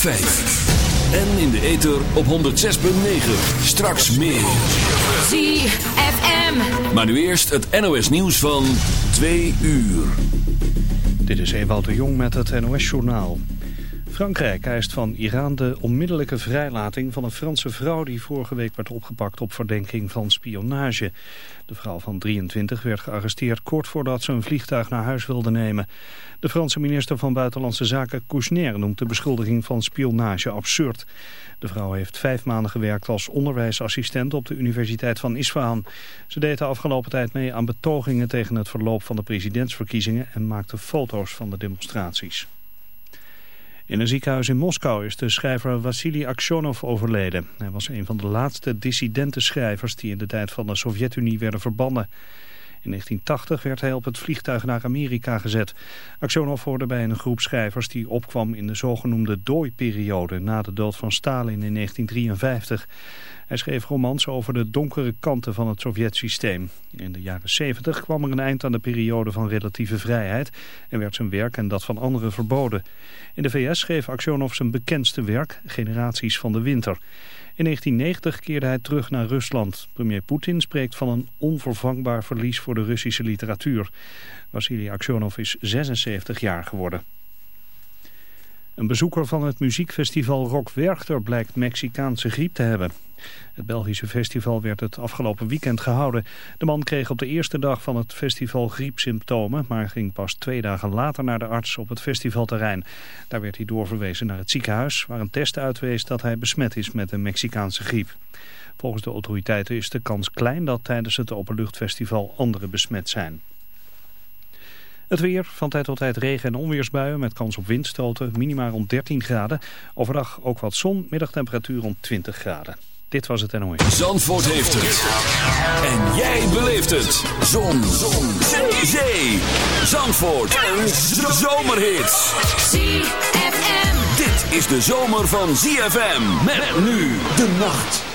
En in de ether op 106.9. Straks meer. ZFM. Maar nu eerst het NOS nieuws van 2 uur. Dit is Ewout de Jong met het NOS journaal. Frankrijk eist van Iran de onmiddellijke vrijlating van een Franse vrouw die vorige week werd opgepakt op verdenking van spionage. De vrouw van 23 werd gearresteerd kort voordat ze een vliegtuig naar huis wilde nemen. De Franse minister van Buitenlandse Zaken Kouchner noemt de beschuldiging van spionage absurd. De vrouw heeft vijf maanden gewerkt als onderwijsassistent op de Universiteit van Isfahan. Ze deed de afgelopen tijd mee aan betogingen tegen het verloop van de presidentsverkiezingen en maakte foto's van de demonstraties. In een ziekenhuis in Moskou is de schrijver Vassili Aksionov overleden. Hij was een van de laatste dissidente schrijvers die in de tijd van de Sovjet-Unie werden verbannen. In 1980 werd hij op het vliegtuig naar Amerika gezet. Aksionov hoorde bij een groep schrijvers die opkwam in de zogenoemde dooi-periode na de dood van Stalin in 1953. Hij schreef romans over de donkere kanten van het Sovjet-systeem. In de jaren 70 kwam er een eind aan de periode van relatieve vrijheid en werd zijn werk en dat van anderen verboden. In de VS schreef Aksionov zijn bekendste werk, Generaties van de Winter. In 1990 keerde hij terug naar Rusland. Premier Poetin spreekt van een onvervangbaar verlies voor de Russische literatuur. Vassili Aksionov is 76 jaar geworden. Een bezoeker van het muziekfestival Rock Werchter blijkt Mexicaanse griep te hebben. Het Belgische festival werd het afgelopen weekend gehouden. De man kreeg op de eerste dag van het festival griepsymptomen... maar ging pas twee dagen later naar de arts op het festivalterrein. Daar werd hij doorverwezen naar het ziekenhuis... waar een test uitwees dat hij besmet is met de Mexicaanse griep. Volgens de autoriteiten is de kans klein dat tijdens het openluchtfestival anderen besmet zijn. Het weer, van tijd tot tijd regen- en onweersbuien met kans op windstoten, minimaal rond 13 graden. Overdag ook wat zon, middagtemperatuur rond 20 graden. Dit was het NOS. Zandvoort heeft het. En jij beleeft het. Zon. zon. Zee. Zee. Zandvoort. Een zomerhit. ZFM. Dit is de zomer van ZFM. Met nu de nacht.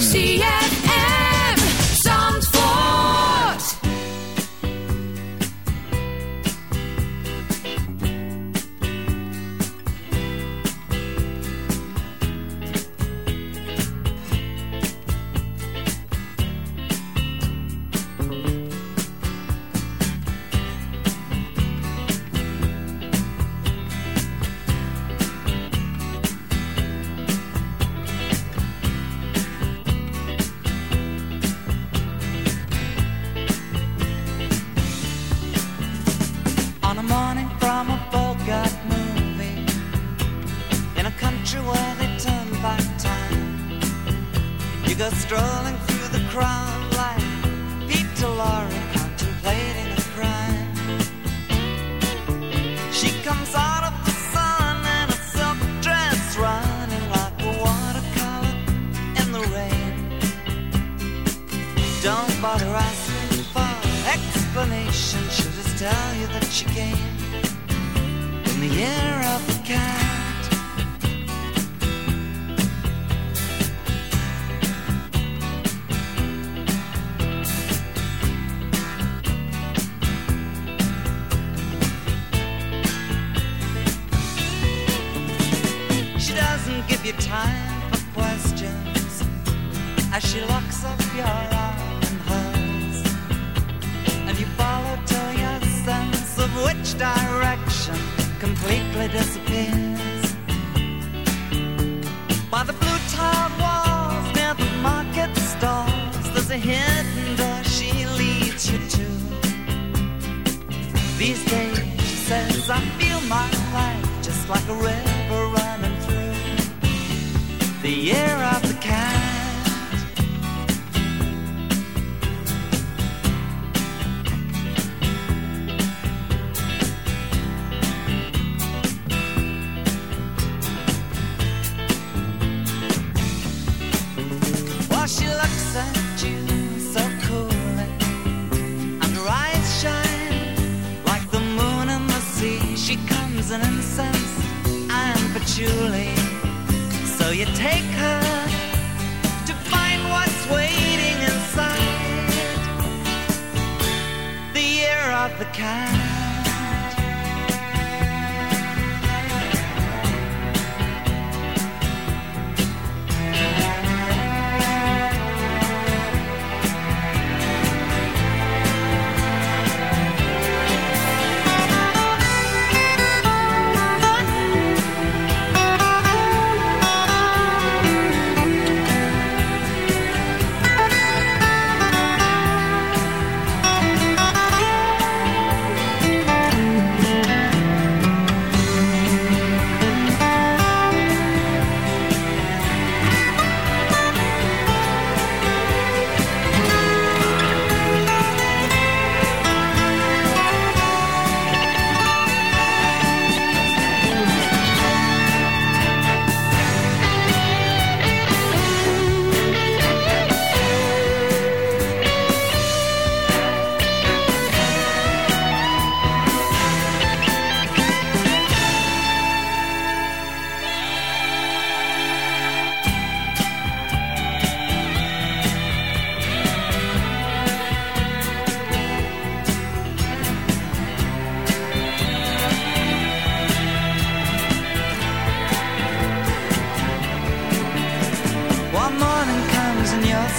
ZFM.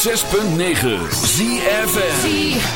106.9 ZFN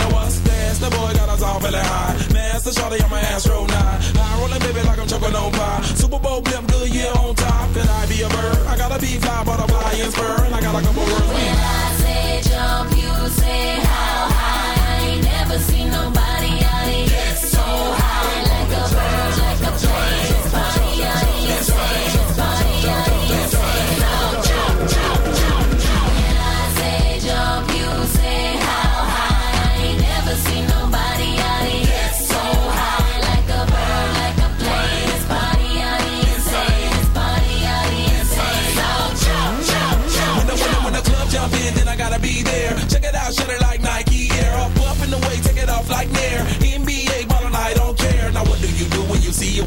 Now what's this? The boy got us all really high. Nasty shorty on my ass, roll nine. High rolling, baby, like I'm choking on pie. Super Bowl blimp, Goodyear on top. Could I be a bird? I gotta be fly, butterfly, and spur. And I got a couple words. When I say jump, you say how high. I ain't never seen nobody out here so high.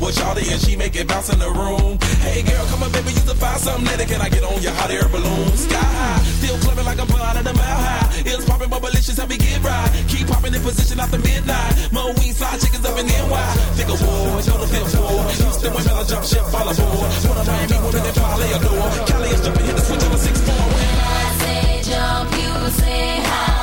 With Shawty and she make it bounce in the room. Hey girl, come on, baby, you to find something that can I get on your hot air balloon? Sky high, still clubbing like I'm blind at a mile high. It's popping, but malicious, help me get right. Keep popping in position after midnight. Mo weed side chickens up in NY. Think of war, know the feel for. Houston women, I jump ship, fall aboard. One of Miami women that probably adore. Cali is jumping, hit the switch on the six four. When I say jump, you say how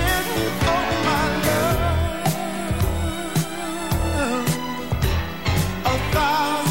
Thousand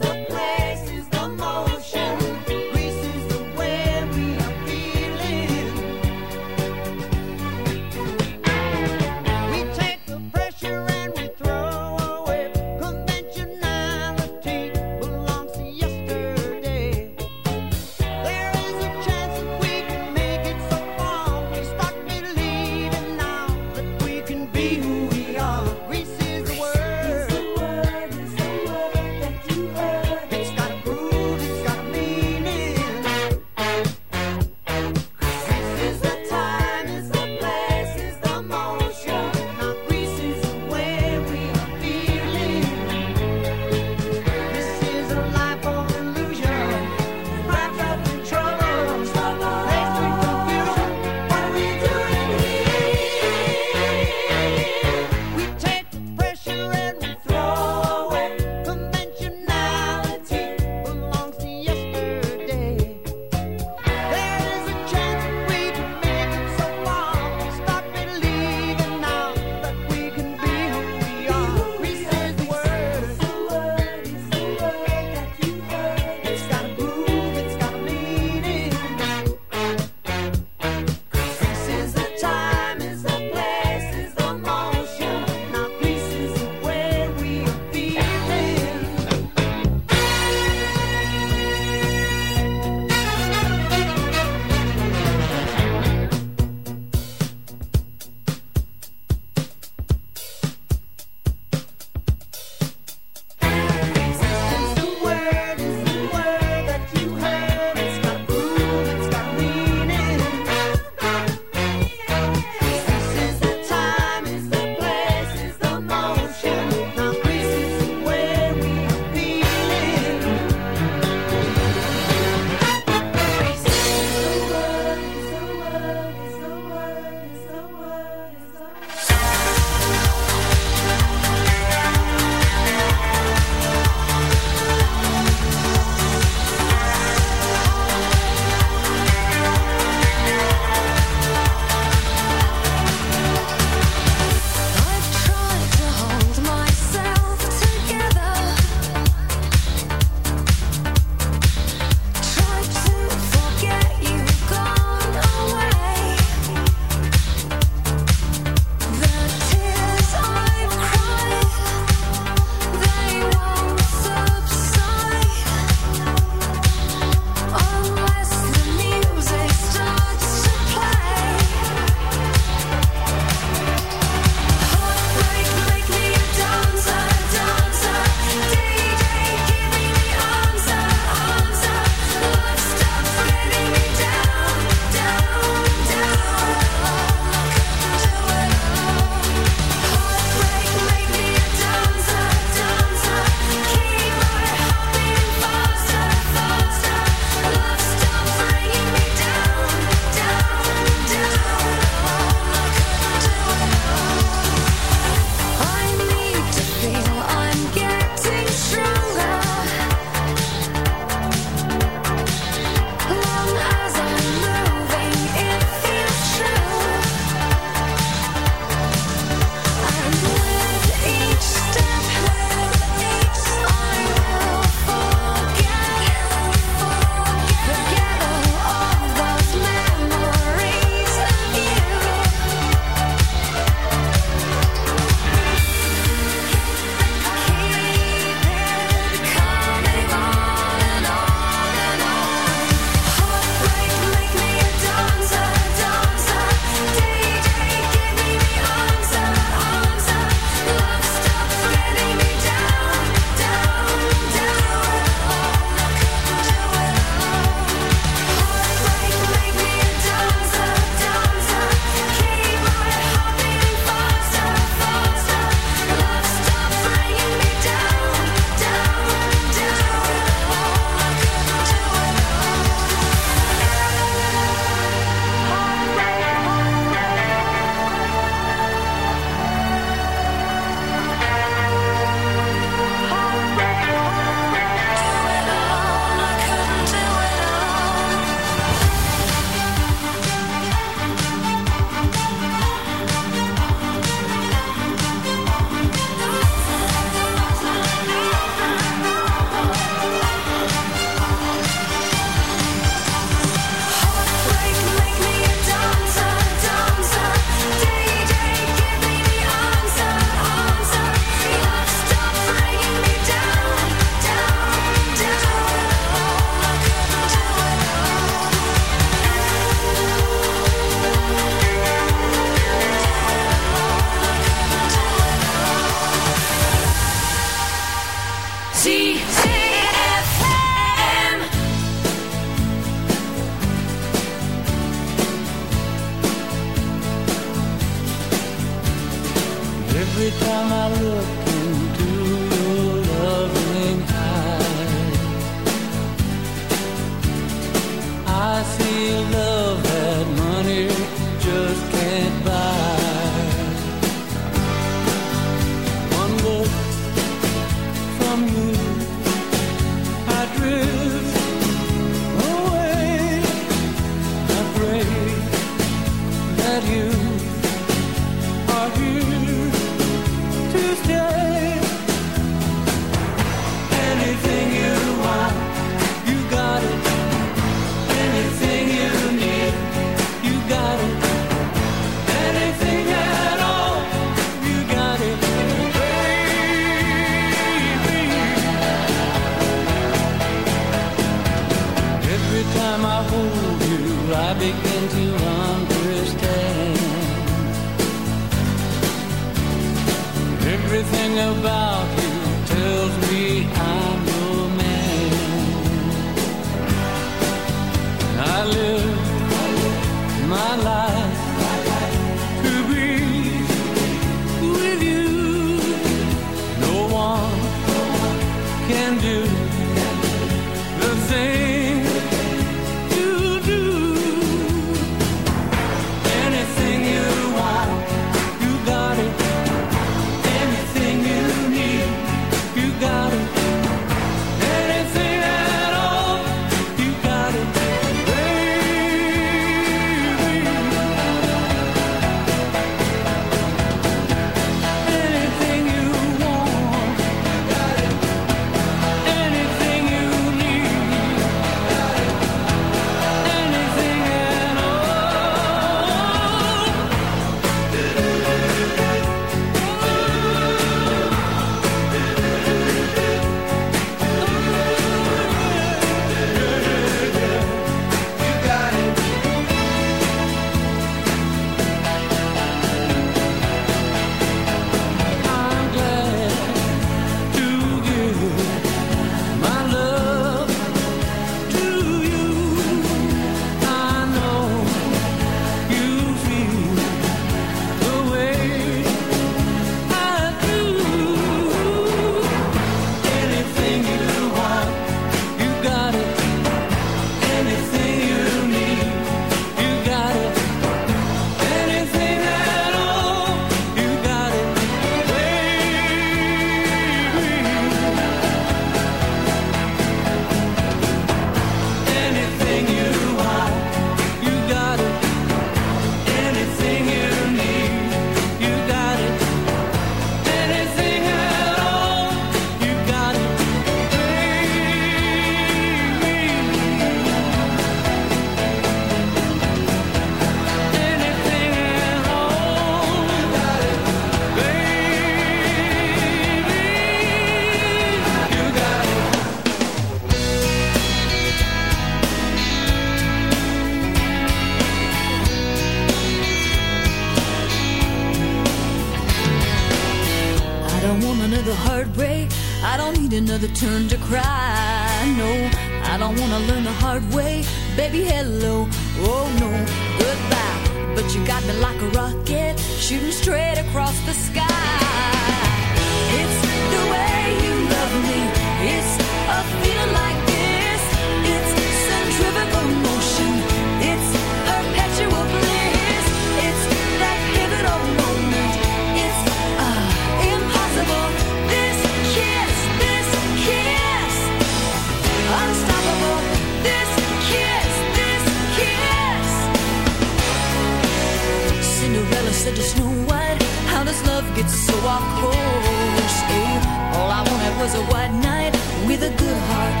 it's so off course. Eh? All I wanted was a white night with a good heart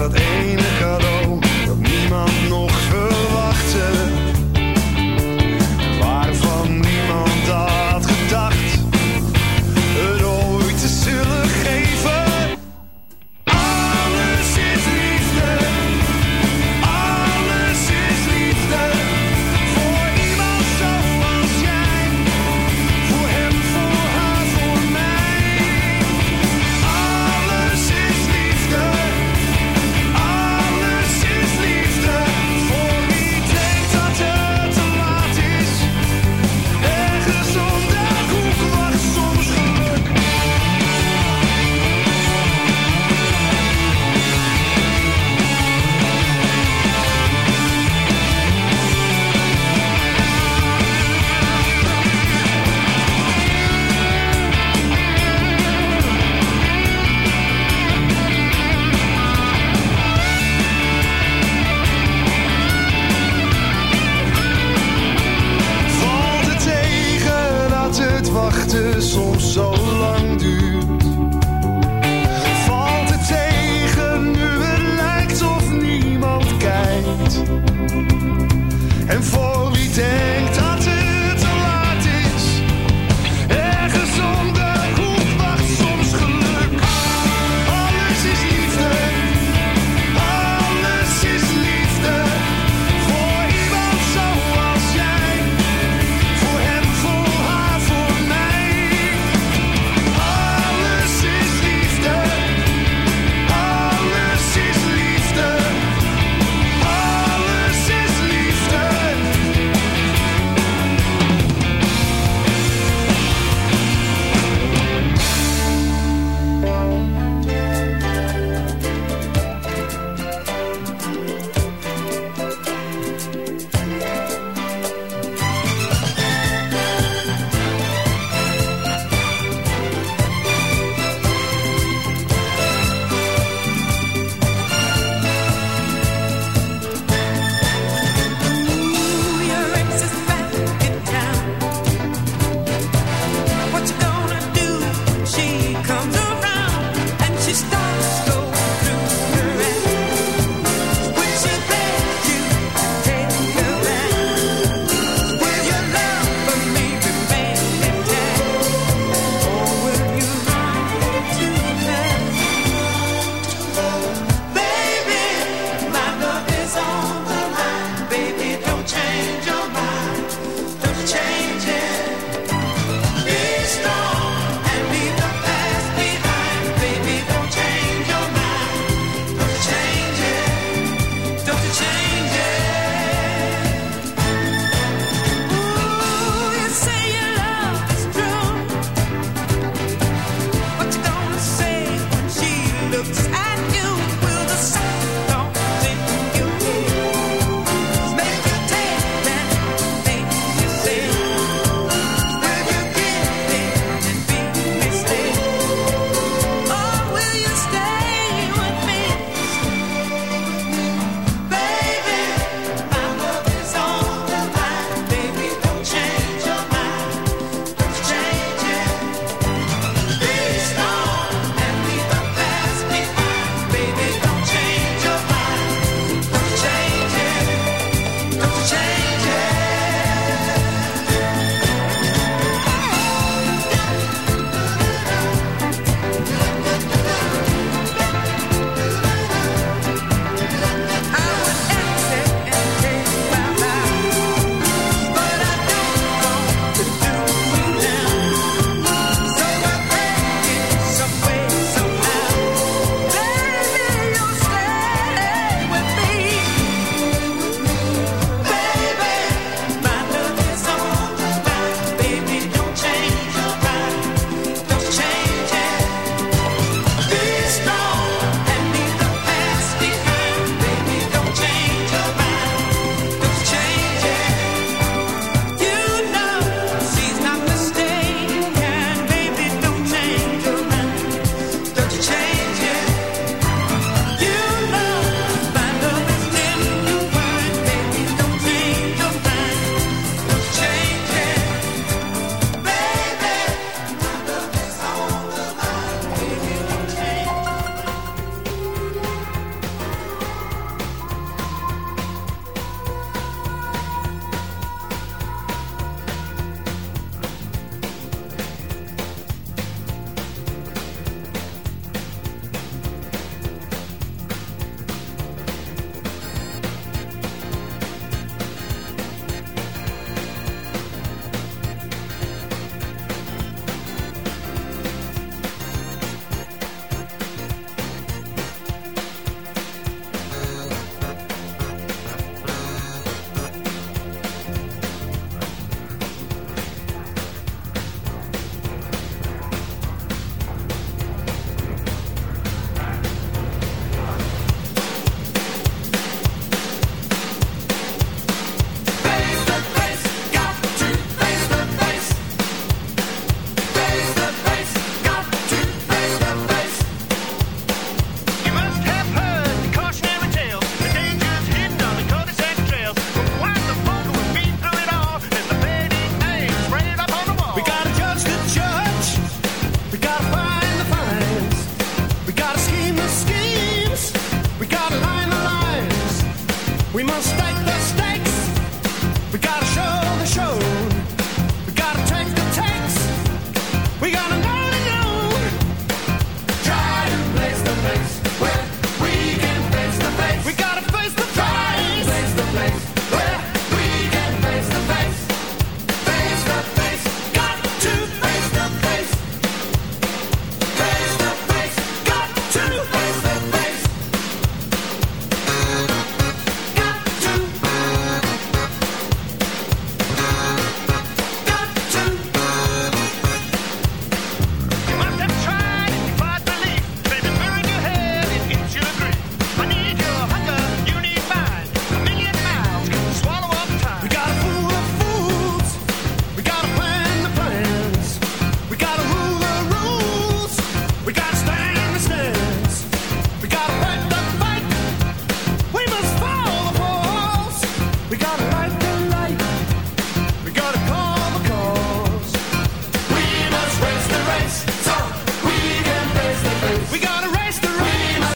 Naar